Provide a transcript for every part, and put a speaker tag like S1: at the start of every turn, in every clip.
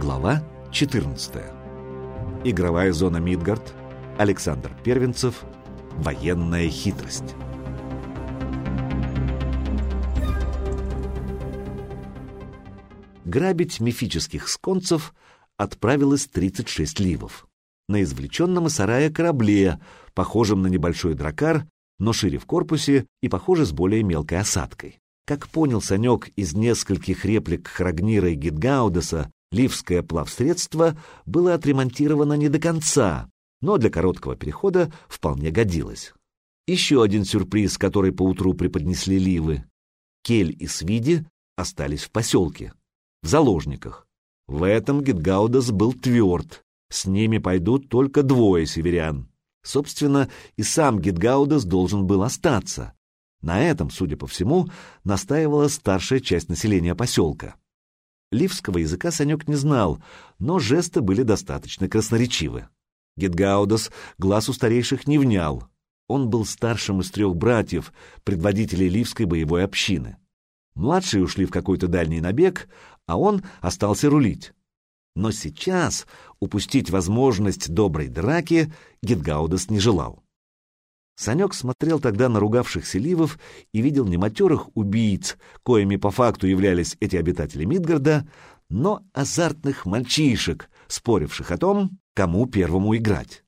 S1: Глава 14. Игровая зона Мидгард. Александр Первенцев. Военная хитрость. Грабить мифических сконцев отправилось 36 ливов. На извлеченном из сарая корабле, похожем на небольшой дракар, но шире в корпусе и, похоже, с более мелкой осадкой. Как понял Санек из нескольких реплик Храгнира и Гитгаудеса, ливское плавсредство было отремонтировано не до конца, но для короткого перехода вполне годилось. Еще один сюрприз, который поутру преподнесли ливы. Кель и Свиди остались в поселке, в заложниках. В этом Гитгаудес был тверд. С ними пойдут только двое северян. Собственно, и сам Гитгаудес должен был остаться. На этом, судя по всему, настаивала старшая часть населения поселка. Ливского языка Санек не знал, но жесты были достаточно красноречивы. Гитгаудес глаз у старейших не внял. Он был старшим из трех братьев, предводителей ливской боевой общины. Младшие ушли в какой-то дальний набег, а он остался рулить. Но сейчас упустить возможность доброй драки Гитгаудес не желал. Санек смотрел тогда на ругавшихся ливов и видел не матерых убийц, коими по факту являлись эти обитатели Мидгарда, но азартных мальчишек, споривших о том, кому первому играть.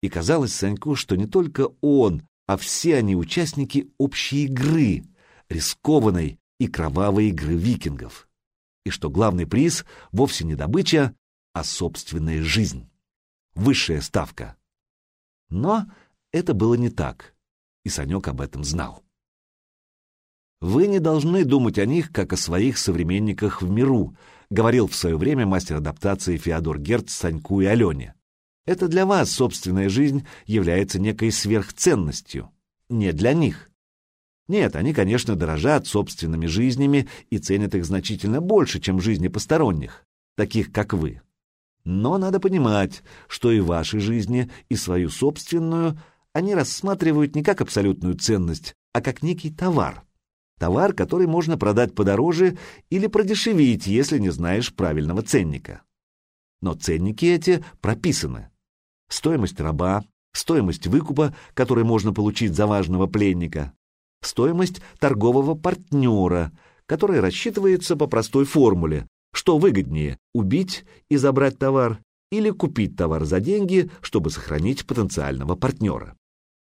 S1: И казалось Саньку, что не только он, а все они участники общей игры, рискованной и кровавой игры викингов и что главный приз вовсе не добыча, а собственная жизнь. Высшая ставка. Но это было не так, и Санек об этом знал. «Вы не должны думать о них, как о своих современниках в миру», говорил в свое время мастер адаптации Феодор Герц Саньку и Алене. «Это для вас собственная жизнь является некой сверхценностью, не для них. Нет, они, конечно, дорожат собственными жизнями и ценят их значительно больше, чем жизни посторонних, таких как вы. Но надо понимать, что и ваши жизни, и свою собственную они рассматривают не как абсолютную ценность, а как некий товар. Товар, который можно продать подороже или продешевить, если не знаешь правильного ценника. Но ценники эти прописаны. Стоимость раба, стоимость выкупа, который можно получить за важного пленника, стоимость торгового партнера, которая рассчитывается по простой формуле, что выгоднее – убить и забрать товар или купить товар за деньги, чтобы сохранить потенциального партнера.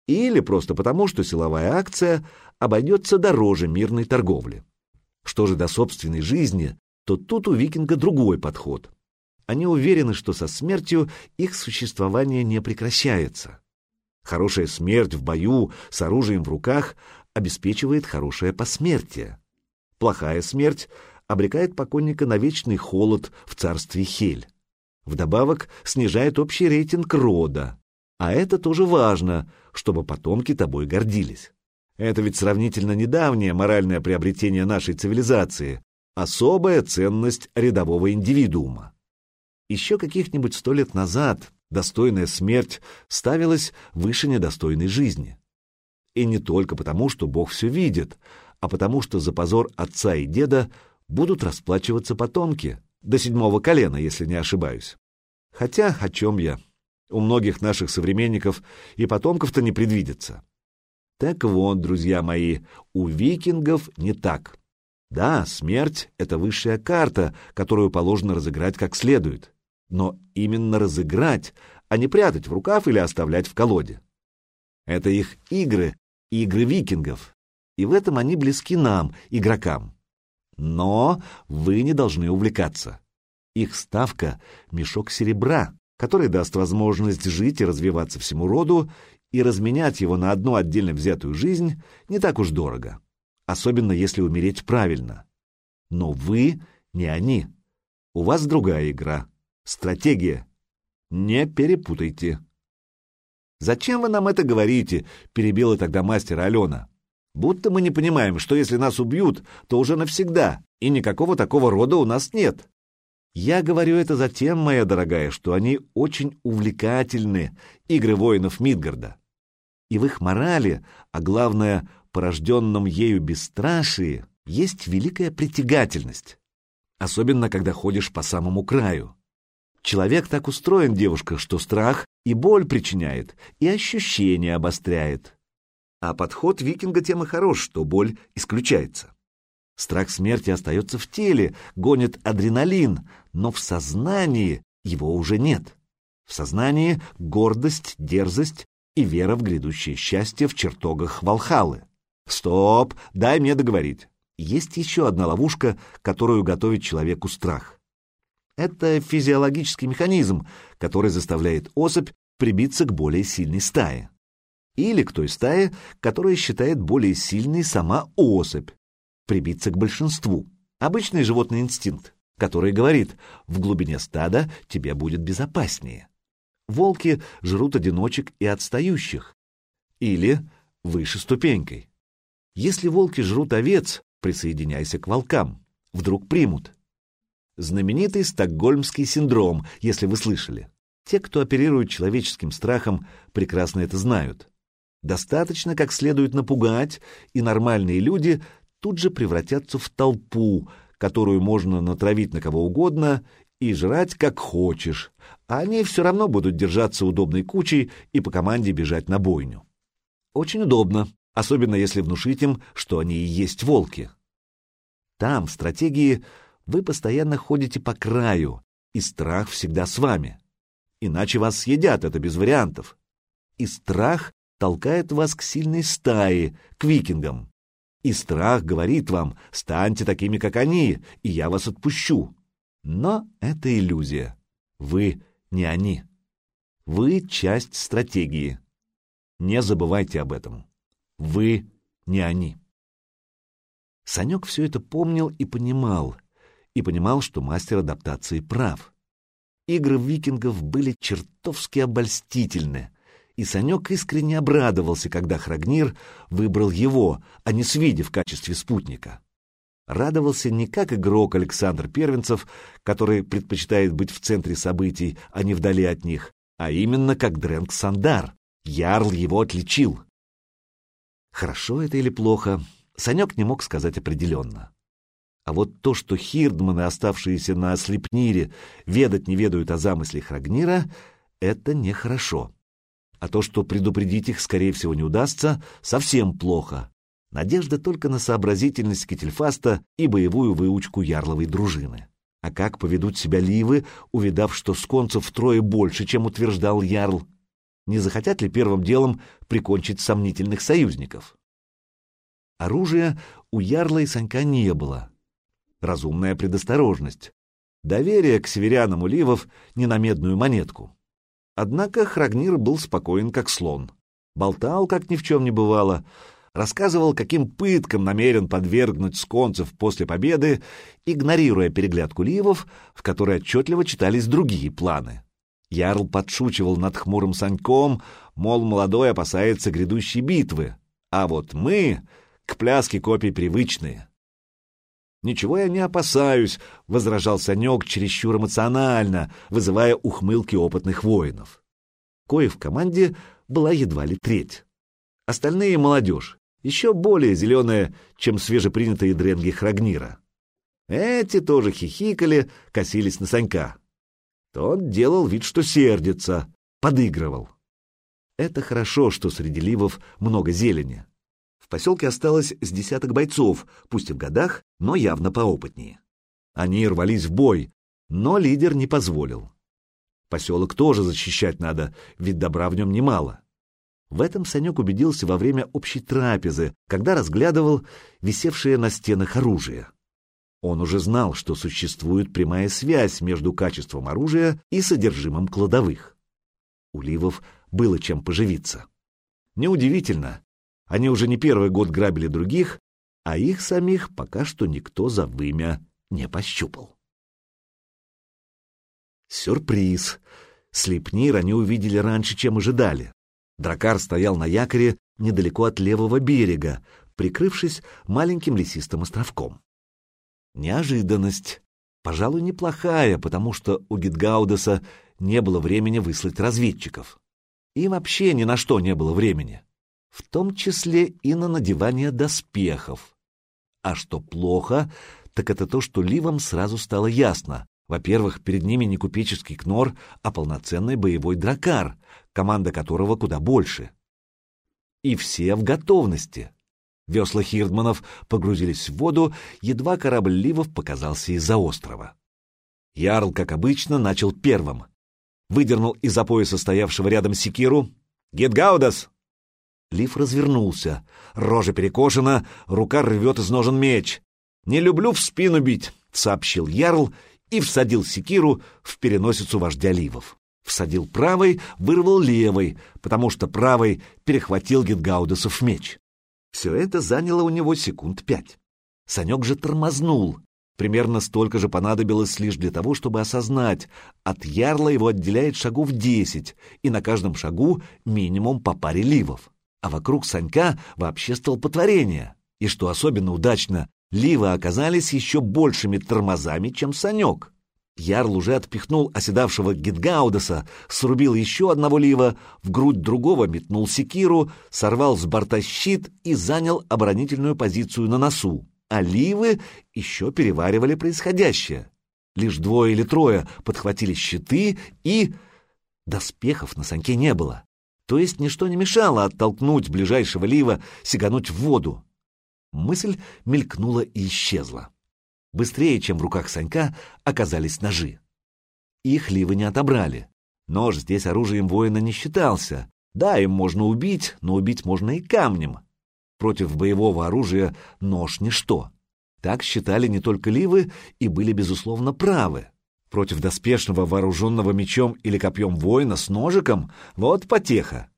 S1: Или просто потому, что силовая акция обойдется дороже мирной торговли. Что же до собственной жизни, то тут у викинга другой подход. Они уверены, что со смертью их существование не прекращается. Хорошая смерть в бою с оружием в руках обеспечивает хорошее посмертие. Плохая смерть обрекает покойника на вечный холод в царстве Хель. Вдобавок снижает общий рейтинг рода. А это тоже важно, чтобы потомки тобой гордились. Это ведь сравнительно недавнее моральное приобретение нашей цивилизации, особая ценность рядового индивидуума. Еще каких-нибудь сто лет назад достойная смерть ставилась выше недостойной жизни. И не только потому, что Бог все видит, а потому что за позор отца и деда будут расплачиваться потомки, до седьмого колена, если не ошибаюсь. Хотя, о чем я? У многих наших современников и потомков-то не предвидится. Так вот, друзья мои, у викингов не так. Да, смерть — это высшая карта, которую положено разыграть как следует. Но именно разыграть, а не прятать в рукав или оставлять в колоде. Это их игры, игры викингов, и в этом они близки нам, игрокам. Но вы не должны увлекаться. Их ставка — мешок серебра, который даст возможность жить и развиваться всему роду, и разменять его на одну отдельно взятую жизнь не так уж дорого, особенно если умереть правильно. Но вы не они. У вас другая игра, стратегия. Не перепутайте. «Зачем вы нам это говорите?» — перебила тогда мастера Алена. «Будто мы не понимаем, что если нас убьют, то уже навсегда, и никакого такого рода у нас нет». Я говорю это за тем, моя дорогая, что они очень увлекательны, игры воинов Мидгарда. И в их морали, а главное, порожденном ею бесстрашии, есть великая притягательность. особенно когда ходишь по самому краю. Человек так устроен, девушка, что страх и боль причиняет, и ощущения обостряет. А подход викинга тем и хорош, что боль исключается. Страх смерти остается в теле, гонит адреналин, но в сознании его уже нет. В сознании гордость, дерзость и вера в грядущее счастье в чертогах Валхалы. Стоп, дай мне договорить. Есть еще одна ловушка, которую готовит человеку страх. Это физиологический механизм, который заставляет особь прибиться к более сильной стае. Или к той стае, которая считает более сильной сама особь, прибиться к большинству. Обычный животный инстинкт, который говорит, в глубине стада тебе будет безопаснее. Волки жрут одиночек и отстающих. Или выше ступенькой. Если волки жрут овец, присоединяйся к волкам. Вдруг примут. Знаменитый стокгольмский синдром, если вы слышали. Те, кто оперирует человеческим страхом, прекрасно это знают. Достаточно как следует напугать, и нормальные люди тут же превратятся в толпу, которую можно натравить на кого угодно и жрать как хочешь, а они все равно будут держаться удобной кучей и по команде бежать на бойню. Очень удобно, особенно если внушить им, что они и есть волки. Там, в стратегии, вы постоянно ходите по краю, и страх всегда с вами. Иначе вас съедят, это без вариантов. И страх толкает вас к сильной стае, к викингам. И страх говорит вам, станьте такими, как они, и я вас отпущу. Но это иллюзия. Вы не они. Вы часть стратегии. Не забывайте об этом. Вы не они. Санек все это помнил и понимал, и понимал, что мастер адаптации прав. Игры викингов были чертовски обольстительны, и Санек искренне обрадовался, когда Храгнир выбрал его, а не Свиди в качестве спутника. Радовался не как игрок Александр Первенцев, который предпочитает быть в центре событий, а не вдали от них, а именно как Дрэнк Сандар. Ярл его отличил. Хорошо это или плохо, Санек не мог сказать определенно. А вот то, что Хирдманы, оставшиеся на Слепнире, ведать не ведают о замысле Храгнира, это нехорошо а то, что предупредить их, скорее всего, не удастся, совсем плохо. Надежда только на сообразительность Кительфаста и боевую выучку ярловой дружины. А как поведут себя ливы, увидав, что сконцев втрое больше, чем утверждал ярл? Не захотят ли первым делом прикончить сомнительных союзников? Оружия у ярла и Санька не было. Разумная предосторожность. Доверие к северянам у ливов не на медную монетку. Однако Храгнир был спокоен, как слон. Болтал, как ни в чем не бывало, рассказывал, каким пыткам намерен подвергнуть сконцев после победы, игнорируя перегляд Кулиевов, в которой отчетливо читались другие планы. Ярл подшучивал над хмурым Саньком, мол, молодой опасается грядущей битвы, а вот мы к пляске копий привычные. «Ничего я не опасаюсь», — возражал Санек чересчур эмоционально, вызывая ухмылки опытных воинов. Кое в команде была едва ли треть. Остальные — молодежь, еще более зеленая, чем свежепринятые дренги Храгнира. Эти тоже хихикали, косились на Санька. Тот делал вид, что сердится, подыгрывал. Это хорошо, что среди ливов много зелени. Поселке осталось с десяток бойцов, пусть и в годах, но явно поопытнее. Они рвались в бой, но лидер не позволил. Поселок тоже защищать надо, ведь добра в нем немало. В этом Санек убедился во время общей трапезы, когда разглядывал висевшее на стенах оружие. Он уже знал, что существует прямая связь между качеством оружия и содержимым кладовых. У Ливов было чем поживиться. Неудивительно, они уже не первый год грабили других, а их самих пока что никто за вымя не пощупал. Сюрприз! Слепнир они увидели раньше, чем ожидали. Дракар стоял на якоре недалеко от левого берега, прикрывшись маленьким лесистым островком. Неожиданность. Пожалуй, неплохая, потому что у Гитгаудеса не было времени выслать разведчиков. И вообще ни на что не было времени в том числе и на надевание доспехов. А что плохо, так это то, что ливам сразу стало ясно. Во-первых, перед ними не купеческий кнор, а полноценный боевой дракар, команда которого куда больше. И все в готовности. Весла Хирдманов погрузились в воду, едва корабль Ливов показался из-за острова. Ярл, как обычно, начал первым. Выдернул из-за пояса стоявшего рядом секиру. «Гетгаудас!» Лив развернулся. Рожа перекошена, рука рвет из ножен меч. «Не люблю в спину бить», — сообщил Ярл и всадил секиру в переносицу вождя Ливов. Всадил правой, вырвал левой, потому что правой перехватил Гетгаудесов меч. Все это заняло у него секунд пять. Санек же тормознул. Примерно столько же понадобилось лишь для того, чтобы осознать, от ярла его отделяет шагов десять, и на каждом шагу минимум по паре ливов. А вокруг Санька вообще столпотворение. И что особенно удачно, ливы оказались еще большими тормозами, чем Санек. Ярл уже отпихнул оседавшего Гитгаудеса, срубил еще одного лива, в грудь другого метнул секиру, сорвал с борта щит и занял оборонительную позицию на носу. А ливы еще переваривали происходящее. Лишь двое или трое подхватили щиты и... Доспехов на саньке не было. То есть ничто не мешало оттолкнуть ближайшего лива, сигануть в воду. Мысль мелькнула и исчезла. Быстрее, чем в руках Санька, оказались ножи. Их ливы не отобрали. Нож здесь оружием воина не считался. Да, им можно убить, но убить можно и камнем. Против боевого оружия нож — ничто. Так считали не только ливы и были, безусловно, правы. Против доспешного, вооруженного мечом или копьем воина с ножиком — вот потеха.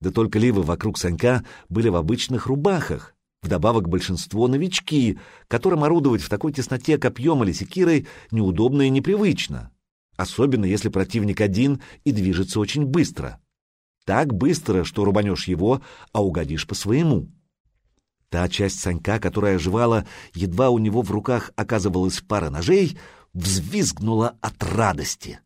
S1: Да только ливы вокруг Санька были в обычных рубахах, Вдобавок большинство новички, которым орудовать в такой тесноте копьем или секирой неудобно и непривычно, особенно если противник один и движется очень быстро. Так быстро, что рубанешь его, а угодишь по своему. Та часть Санька, которая оживала, едва у него в руках оказывалась пара ножей, взвизгнула от радости.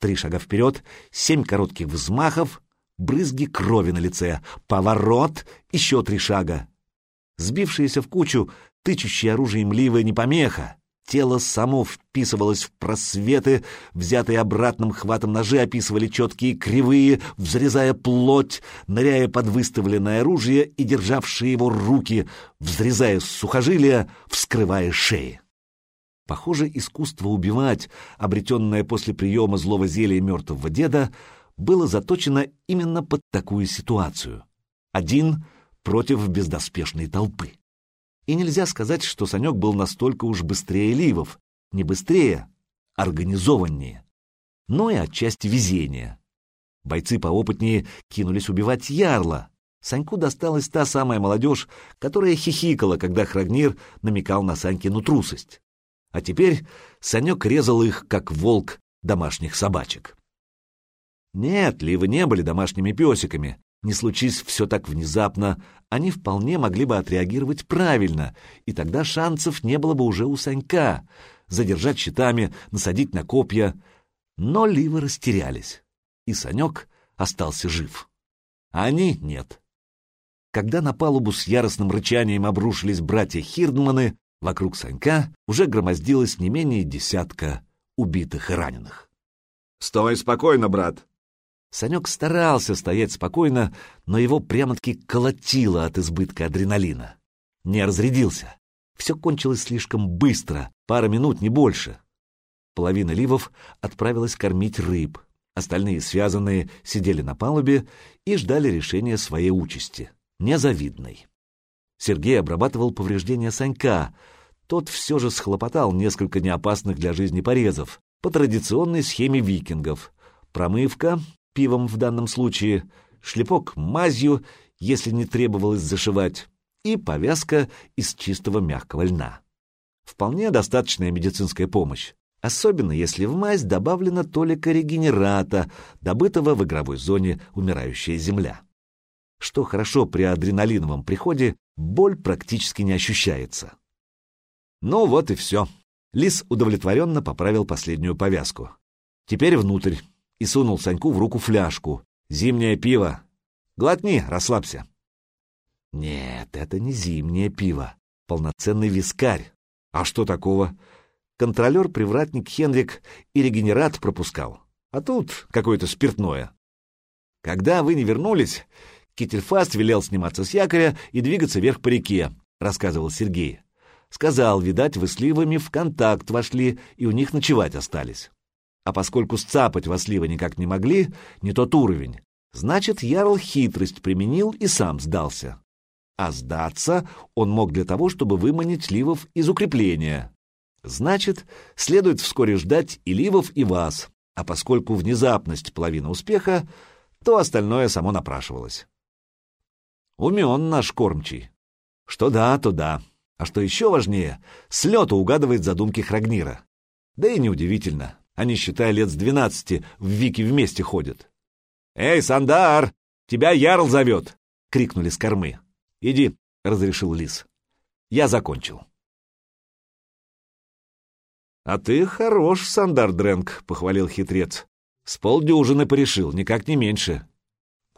S1: Три шага вперед, семь коротких взмахов, брызги крови на лице, поворот, еще три шага. Сбившиеся в кучу, тычущие оружием ливы не помеха. Тело само вписывалось в просветы, взятые обратным хватом ножи описывали четкие кривые, взрезая плоть, ныряя под выставленное оружие и державшие его руки, взрезая сухожилия, вскрывая шеи. Похоже, искусство убивать, обретенное после приема злого зелья мертвого деда, было заточено именно под такую ситуацию. Один — против бездоспешной толпы. И нельзя сказать, что Санек был настолько уж быстрее Ливов. Не быстрее, организованнее. Но и отчасти везения. Бойцы поопытнее кинулись убивать Ярла. Саньку досталась та самая молодежь, которая хихикала, когда Храгнир намекал на Санькину трусость. А теперь Санек резал их, как волк домашних собачек. Нет, ливы не были домашними песиками, не случись все так внезапно, они вполне могли бы отреагировать правильно, и тогда шансов не было бы уже у Санька задержать щитами, насадить на копья. Но ливы растерялись, и Санек остался жив. А они — нет. Когда на палубу с яростным рычанием обрушились братья Хирдманы, вокруг Санька уже громоздилось не менее десятка убитых и раненых.
S2: «Стой спокойно, брат!»
S1: Санек старался стоять спокойно, но его прямо-таки колотило от избытка адреналина. Не разрядился. Все кончилось слишком быстро, пара минут, не больше. Половина ливов отправилась кормить рыб. Остальные связанные сидели на палубе и ждали решения своей участи, незавидной. Сергей обрабатывал повреждения Санька. Тот все же схлопотал несколько неопасных для жизни порезов по традиционной схеме викингов. Промывка, пивом в данном случае, шлепок мазью, если не требовалось зашивать, и повязка из чистого мягкого льна. Вполне достаточная медицинская помощь, особенно если в мазь добавлена толика регенерата, добытого в игровой зоне «Умирающая земля». Что хорошо при адреналиновом приходе, боль практически не ощущается. Ну вот и все. Лис удовлетворенно поправил последнюю повязку. Теперь внутрь и сунул Саньку в руку фляжку. «Зимнее пиво. Глотни, расслабься». Нет, это не зимнее пиво. Полноценный вискарь. А что такого? Контролер-привратник Хенрик и регенерат пропускал. А тут какое-то спиртное. Когда вы не вернулись, Кительфаст велел сниматься с якоря и двигаться вверх по реке, рассказывал Сергей. Сказал, видать, вы с в контакт вошли и у них ночевать остались. А поскольку сцапать вас ливы никак не могли, не тот уровень, значит, Ярл хитрость применил и сам сдался. А сдаться он мог для того, чтобы выманить ливов из укрепления. Значит, следует вскоре ждать и ливов, и вас, а поскольку внезапность — половина успеха, то остальное само напрашивалось. Умен наш кормчий. Что да, то да. А что еще важнее, с лету угадывает задумки Храгнира. Да и неудивительно, они, считай, лет с двенадцати в Вики вместе ходят. «Эй, Сандар, тебя Ярл зовет!» — крикнули с кормы. «Иди», — разрешил Лис. «Я закончил». «А ты хорош, Сандар Дрэнк», — похвалил хитрец. «С полдюжины порешил, никак не меньше».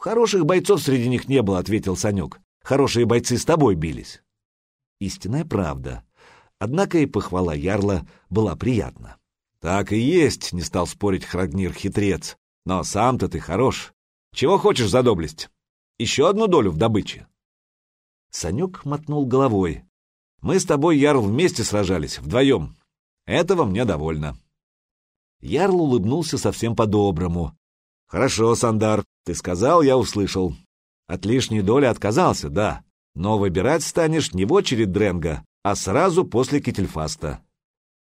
S1: «Хороших бойцов среди них не было», — ответил Санек. «Хорошие бойцы с тобой бились». Истинная правда. Однако и похвала Ярла была приятна. «Так и есть», — не стал спорить Храгнир-хитрец. «Но сам-то ты хорош. Чего хочешь за доблесть? Еще одну долю в добыче?» Санек мотнул головой. «Мы с тобой, Ярл, вместе сражались, вдвоем. Этого мне довольно». Ярл улыбнулся совсем по-доброму. «Хорошо, Сандар, ты сказал, я услышал. От лишней доли отказался, да, но выбирать станешь не в очередь Дренга, а сразу после Кительфаста.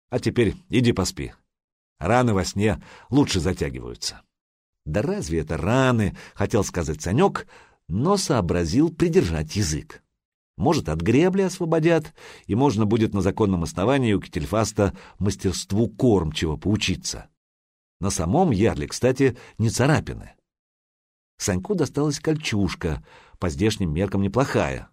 S1: А теперь иди поспи. Раны во сне лучше затягиваются». «Да разве это раны?» — хотел сказать Санек, но сообразил придержать язык. Может, от гребли освободят, и можно будет на законном основании у Кительфаста мастерству кормчего поучиться. На самом ярле, кстати, не царапины. Саньку досталась кольчужка, по здешним меркам неплохая.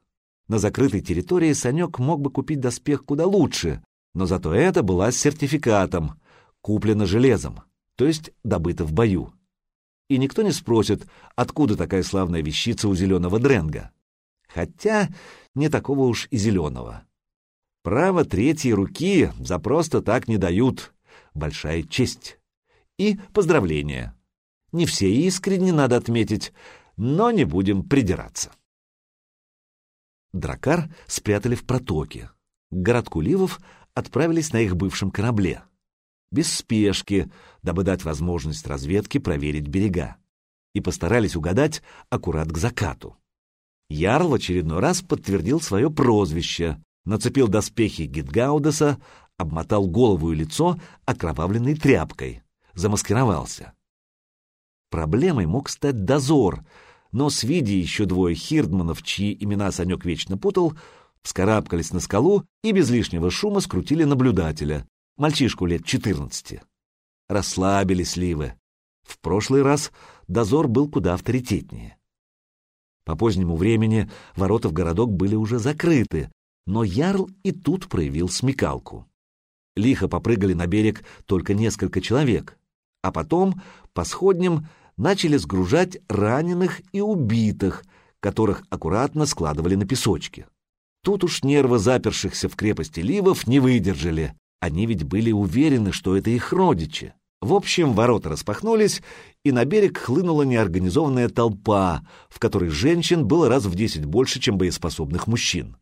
S1: На закрытой территории Санек мог бы купить доспех куда лучше, но зато это была с сертификатом, куплена железом, то есть добыта в бою. И никто не спросит, откуда такая славная вещица у зеленого дренга. Хотя не такого уж и зеленого. Право третьей руки за просто так не дают. Большая честь и поздравления. Не все искренне надо отметить, но не будем придираться. Дракар спрятали в протоке. К городку Ливов отправились на их бывшем корабле. Без спешки, дабы дать возможность разведке проверить берега. И постарались угадать аккурат к закату. Ярл очередной раз подтвердил свое прозвище, нацепил доспехи Гитгаудеса, обмотал голову и лицо окровавленной тряпкой замаскировался. Проблемой мог стать дозор, но с види еще двое хирдманов, чьи имена Санек вечно путал, вскарабкались на скалу и без лишнего шума скрутили наблюдателя, мальчишку лет четырнадцати. Расслабились ливы. В прошлый раз дозор был куда авторитетнее. По позднему времени ворота в городок были уже закрыты, но Ярл и тут проявил смекалку. Лихо попрыгали на берег только несколько человек, а потом по сходням начали сгружать раненых и убитых, которых аккуратно складывали на песочке. Тут уж нервы запершихся в крепости Ливов не выдержали. Они ведь были уверены, что это их родичи. В общем, ворота распахнулись, и на берег хлынула неорганизованная толпа, в которой женщин было раз в десять больше, чем боеспособных мужчин.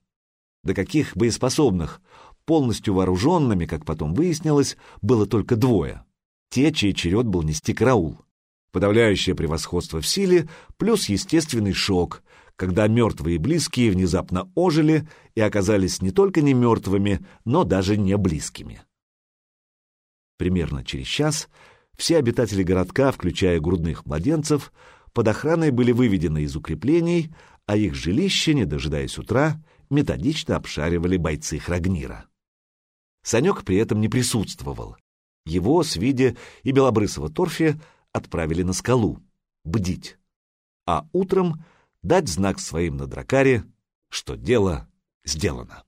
S1: До каких боеспособных? Полностью вооруженными, как потом выяснилось, было только двое те, чей черед был нести караул. Подавляющее превосходство в силе плюс естественный шок, когда мертвые и близкие внезапно ожили и оказались не только не мертвыми, но даже не близкими. Примерно через час все обитатели городка, включая грудных младенцев, под охраной были выведены из укреплений, а их жилище, не дожидаясь утра, методично обшаривали бойцы Храгнира. Санек при этом не присутствовал, его, Свиде и Белобрысова Торфе отправили на скалу, бдить, а утром дать знак своим на дракаре, что дело сделано.